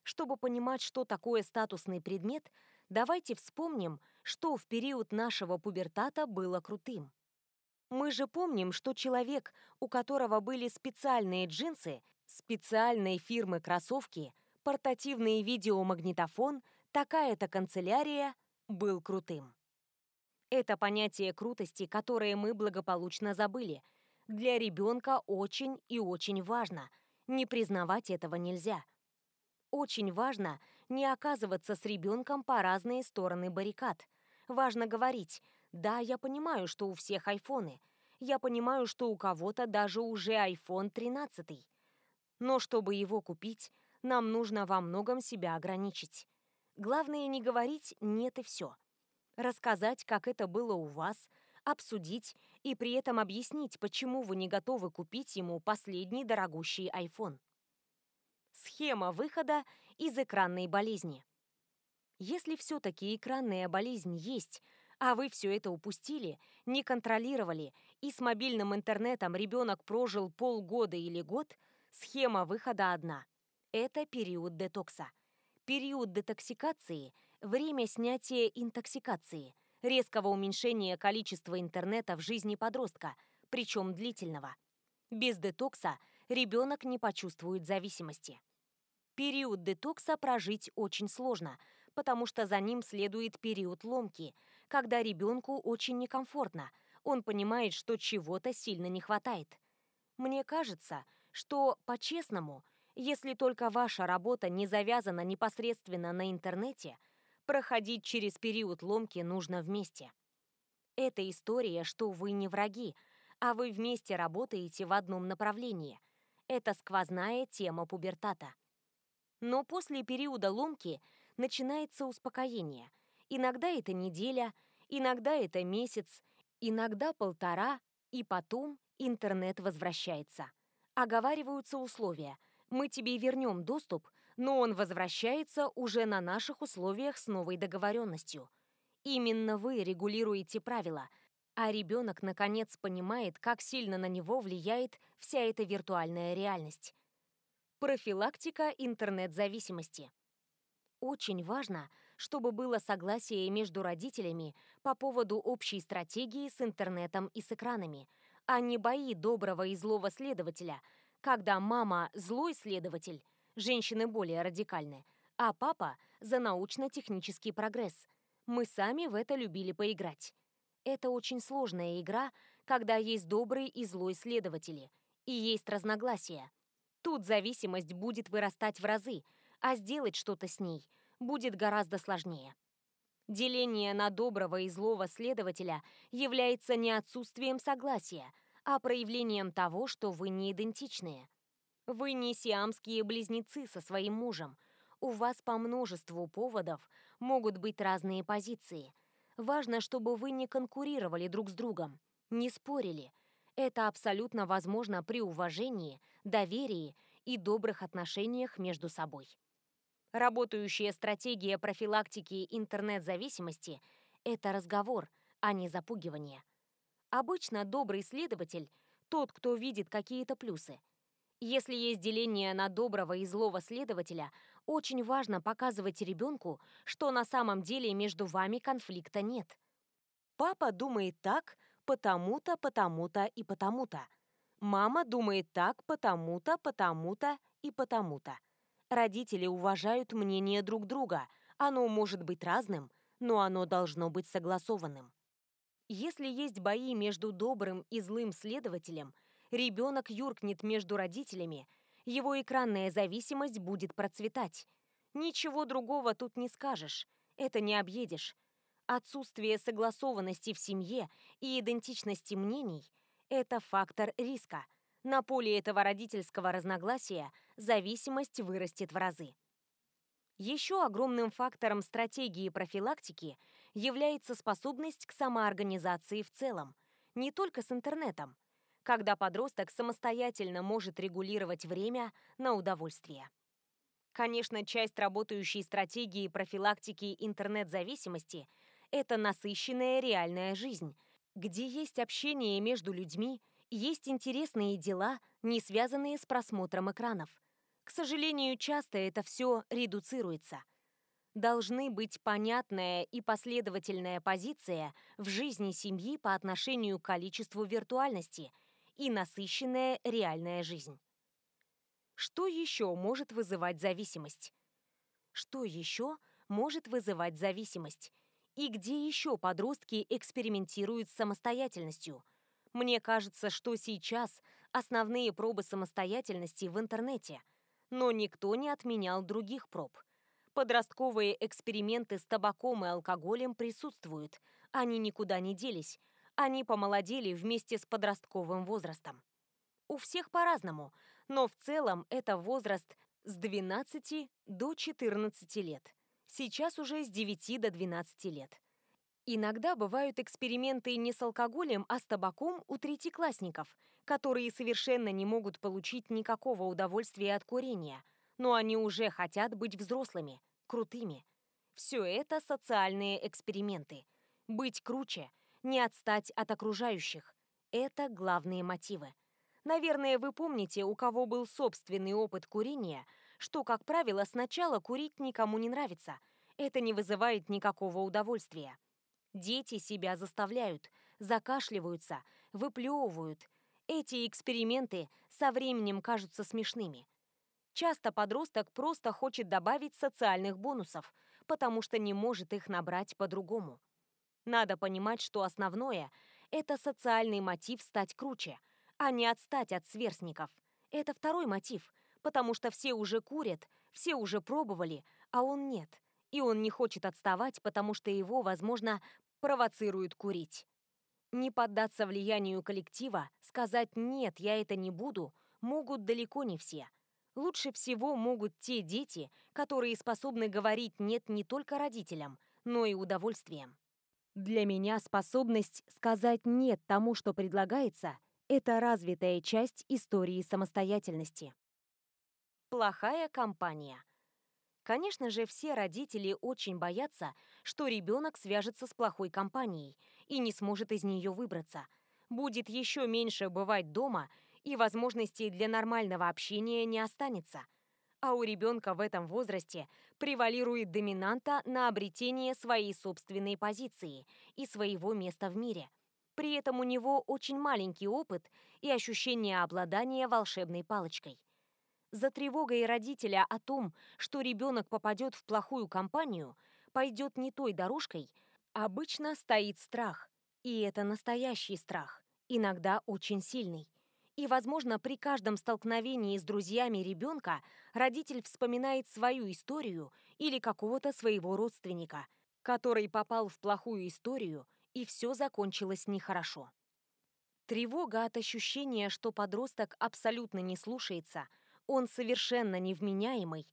Чтобы понимать, что такое статусный предмет, давайте вспомним, что в период нашего пубертата было крутым. Мы же помним, что человек, у которого были специальные джинсы, специальной фирмы кроссовки, портативный видеомагнитофон, такая-то канцелярия, был крутым. Это понятие крутости, которое мы благополучно забыли. Для ребенка очень и очень важно. Не признавать этого нельзя. Очень важно не оказываться с ребенком по разные стороны баррикад. Важно говорить, да, я понимаю, что у всех айфоны. Я понимаю, что у кого-то даже уже iPhone 13. Но чтобы его купить, нам нужно во многом себя ограничить. Главное не говорить «нет» и все. Рассказать, как это было у вас, обсудить и при этом объяснить, почему вы не готовы купить ему последний дорогущий iPhone. Схема выхода из экранной болезни. Если все-таки экранная болезнь есть, а вы все это упустили, не контролировали, и с мобильным интернетом ребенок прожил полгода или год, схема выхода одна. Это период детокса. Период детоксикации – время снятия интоксикации, резкого уменьшения количества интернета в жизни подростка, причем длительного. Без детокса ребенок не почувствует зависимости. Период детокса прожить очень сложно, потому что за ним следует период ломки, когда ребенку очень некомфортно, он понимает, что чего-то сильно не хватает. Мне кажется, что, по-честному, если только ваша работа не завязана непосредственно на интернете, проходить через период ломки нужно вместе. Это история, что вы не враги, а вы вместе работаете в одном направлении. Это сквозная тема пубертата. Но после периода ломки начинается успокоение. Иногда это неделя, иногда это месяц, иногда полтора, и потом интернет возвращается. Оговариваются условия. Мы тебе вернем доступ, но он возвращается уже на наших условиях с новой договоренностью. Именно вы регулируете правила, а ребенок наконец понимает, как сильно на него влияет вся эта виртуальная реальность. Профилактика интернет-зависимости. Очень важно, чтобы было согласие между родителями по поводу общей стратегии с интернетом и с экранами, а не бои доброго и злого следователя, когда мама – злой следователь, женщины более радикальны, а папа – за научно-технический прогресс. Мы сами в это любили поиграть. Это очень сложная игра, когда есть добрый и злой следователи, и есть разногласия. Тут зависимость будет вырастать в разы – а сделать что-то с ней будет гораздо сложнее. Деление на доброго и злого следователя является не отсутствием согласия, а проявлением того, что вы не идентичные. Вы не сиамские близнецы со своим мужем. У вас по множеству поводов могут быть разные позиции. Важно, чтобы вы не конкурировали друг с другом, не спорили. Это абсолютно возможно при уважении, доверии и добрых отношениях между собой. Работающая стратегия профилактики интернет-зависимости – это разговор, а не запугивание. Обычно добрый следователь – тот, кто видит какие-то плюсы. Если есть деление на доброго и злого следователя, очень важно показывать ребенку, что на самом деле между вами конфликта нет. Папа думает так, потому-то, потому-то и потому-то. Мама думает так, потому-то, потому-то и потому-то. Родители уважают мнение друг друга. Оно может быть разным, но оно должно быть согласованным. Если есть бои между добрым и злым следователем, ребенок юркнет между родителями, его экранная зависимость будет процветать. Ничего другого тут не скажешь, это не объедешь. Отсутствие согласованности в семье и идентичности мнений – это фактор риска – на поле этого родительского разногласия зависимость вырастет в разы. Еще огромным фактором стратегии профилактики является способность к самоорганизации в целом, не только с интернетом, когда подросток самостоятельно может регулировать время на удовольствие. Конечно, часть работающей стратегии профилактики интернет-зависимости – это насыщенная реальная жизнь, где есть общение между людьми есть интересные дела, не связанные с просмотром экранов. К сожалению, часто это все редуцируется. Должны быть понятная и последовательная позиция в жизни семьи по отношению к количеству виртуальности и насыщенная реальная жизнь. Что еще может вызывать зависимость? Что еще может вызывать зависимость? И где еще подростки экспериментируют с самостоятельностью? Мне кажется, что сейчас основные пробы самостоятельности в интернете, но никто не отменял других проб. Подростковые эксперименты с табаком и алкоголем присутствуют, они никуда не делись, они помолодели вместе с подростковым возрастом. У всех по-разному, но в целом это возраст с 12 до 14 лет. Сейчас уже с 9 до 12 лет. Иногда бывают эксперименты не с алкоголем, а с табаком у третьеклассников, которые совершенно не могут получить никакого удовольствия от курения, но они уже хотят быть взрослыми, крутыми. Все это социальные эксперименты. Быть круче, не отстать от окружающих – это главные мотивы. Наверное, вы помните, у кого был собственный опыт курения, что, как правило, сначала курить никому не нравится. Это не вызывает никакого удовольствия. Дети себя заставляют, закашливаются, выплевывают. Эти эксперименты со временем кажутся смешными. Часто подросток просто хочет добавить социальных бонусов, потому что не может их набрать по-другому. Надо понимать, что основное – это социальный мотив стать круче – а не отстать от сверстников. Это второй мотив, потому что все уже курят, все уже пробовали, а он нет. И он не хочет отставать, потому что его, возможно, провоцируют курить. Не поддаться влиянию коллектива, сказать «нет, я это не буду» могут далеко не все. Лучше всего могут те дети, которые способны говорить «нет» не только родителям, но и удовольствием. Для меня способность сказать «нет» тому, что предлагается – это развитая часть истории самостоятельности. Плохая компания. Конечно же, все родители очень боятся, что ребенок свяжется с плохой компанией и не сможет из нее выбраться. Будет еще меньше бывать дома, и возможностей для нормального общения не останется. А у ребенка в этом возрасте превалирует доминанта на обретение своей собственной позиции и своего места в мире – при этом у него очень маленький опыт и ощущение обладания волшебной палочкой. За тревогой родителя о том, что ребенок попадет в плохую компанию, пойдет не той дорожкой, обычно стоит страх. И это настоящий страх, иногда очень сильный. И, возможно, при каждом столкновении с друзьями ребенка родитель вспоминает свою историю или какого-то своего родственника, который попал в плохую историю – и все закончилось нехорошо. Тревога от ощущения, что подросток абсолютно не слушается, он совершенно невменяемый,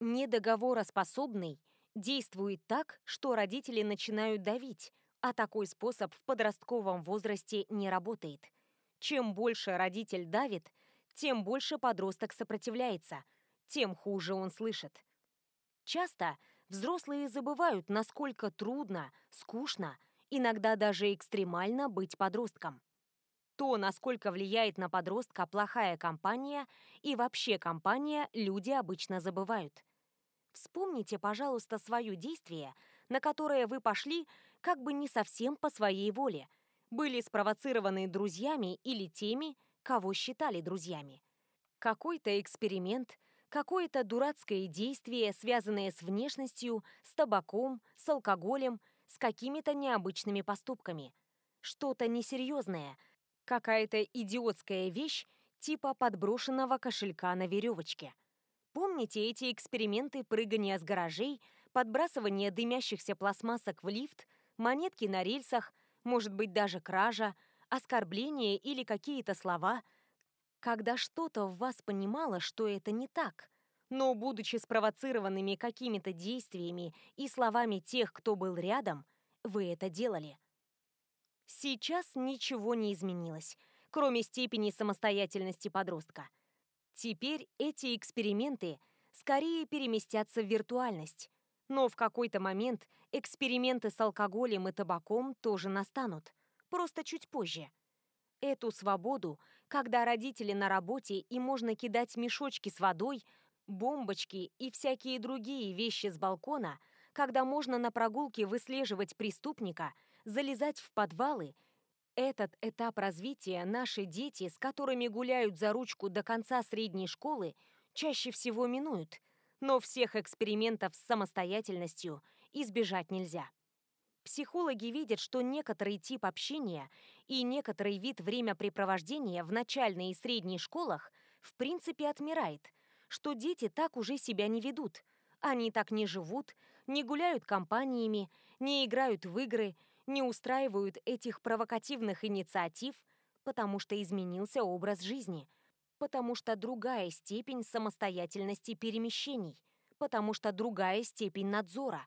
недоговороспособный, действует так, что родители начинают давить, а такой способ в подростковом возрасте не работает. Чем больше родитель давит, тем больше подросток сопротивляется, тем хуже он слышит. Часто взрослые забывают, насколько трудно, скучно, иногда даже экстремально быть подростком. То, насколько влияет на подростка плохая компания и вообще компания, люди обычно забывают. Вспомните, пожалуйста, свое действие, на которое вы пошли как бы не совсем по своей воле, были спровоцированы друзьями или теми, кого считали друзьями. Какой-то эксперимент, какое-то дурацкое действие, связанное с внешностью, с табаком, с алкоголем – с какими-то необычными поступками. Что-то несерьезное, какая-то идиотская вещь типа подброшенного кошелька на веревочке. Помните эти эксперименты прыгания с гаражей, подбрасывания дымящихся пластмассок в лифт, монетки на рельсах, может быть даже кража, оскорбления или какие-то слова, когда что-то в вас понимало, что это не так – но, будучи спровоцированными какими-то действиями и словами тех, кто был рядом, вы это делали. Сейчас ничего не изменилось, кроме степени самостоятельности подростка. Теперь эти эксперименты скорее переместятся в виртуальность, но в какой-то момент эксперименты с алкоголем и табаком тоже настанут, просто чуть позже. Эту свободу, когда родители на работе и можно кидать мешочки с водой, бомбочки и всякие другие вещи с балкона, когда можно на прогулке выслеживать преступника, залезать в подвалы. Этот этап развития наши дети, с которыми гуляют за ручку до конца средней школы, чаще всего минуют. Но всех экспериментов с самостоятельностью избежать нельзя. Психологи видят, что некоторый тип общения и некоторый вид времяпрепровождения в начальной и средней школах в принципе отмирает, что дети так уже себя не ведут. Они так не живут, не гуляют компаниями, не играют в игры, не устраивают этих провокативных инициатив, потому что изменился образ жизни, потому что другая степень самостоятельности перемещений, потому что другая степень надзора,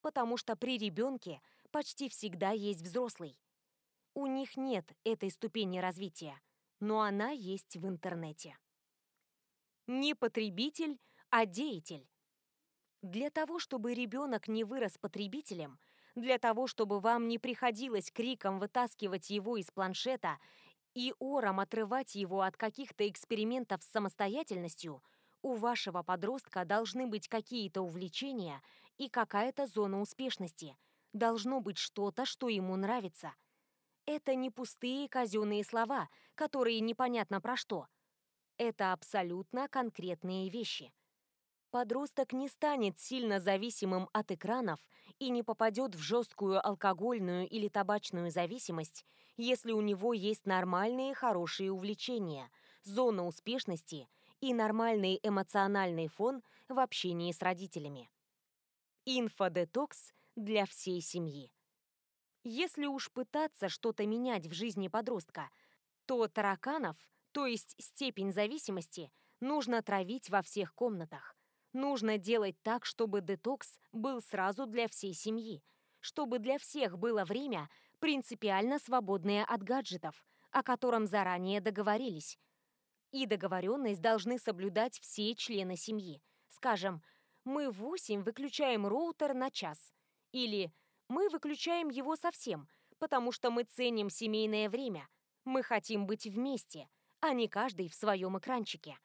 потому что при ребенке почти всегда есть взрослый. У них нет этой ступени развития, но она есть в интернете. Не потребитель, а деятель. Для того, чтобы ребенок не вырос потребителем, для того, чтобы вам не приходилось криком вытаскивать его из планшета и ором отрывать его от каких-то экспериментов с самостоятельностью, у вашего подростка должны быть какие-то увлечения и какая-то зона успешности. Должно быть что-то, что ему нравится. Это не пустые казенные слова, которые непонятно про что. Это абсолютно конкретные вещи. Подросток не станет сильно зависимым от экранов и не попадет в жесткую алкогольную или табачную зависимость, если у него есть нормальные хорошие увлечения, зона успешности и нормальный эмоциональный фон в общении с родителями. Инфодетокс для всей семьи. Если уж пытаться что-то менять в жизни подростка, то тараканов, то есть степень зависимости, нужно травить во всех комнатах, Нужно делать так, чтобы детокс был сразу для всей семьи, чтобы для всех было время, принципиально свободное от гаджетов, о котором заранее договорились. И договоренность должны соблюдать все члены семьи. Скажем, мы в 8 выключаем роутер на час. Или мы выключаем его совсем, потому что мы ценим семейное время. Мы хотим быть вместе, а не каждый в своем экранчике.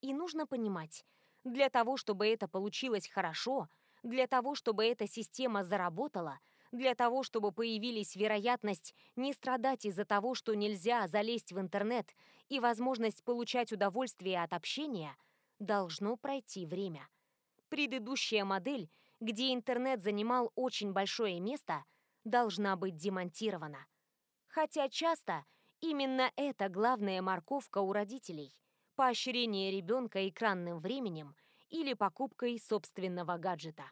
И нужно понимать, для того, чтобы это получилось хорошо, для того, чтобы эта система заработала, для того, чтобы появились вероятность не страдать из-за того, что нельзя залезть в интернет и возможность получать удовольствие от общения, должно пройти время. Предыдущая модель, где интернет занимал очень большое место, должна быть демонтирована. Хотя часто именно это главная морковка у родителей – поощрение ребенка экранным временем или покупкой собственного гаджета.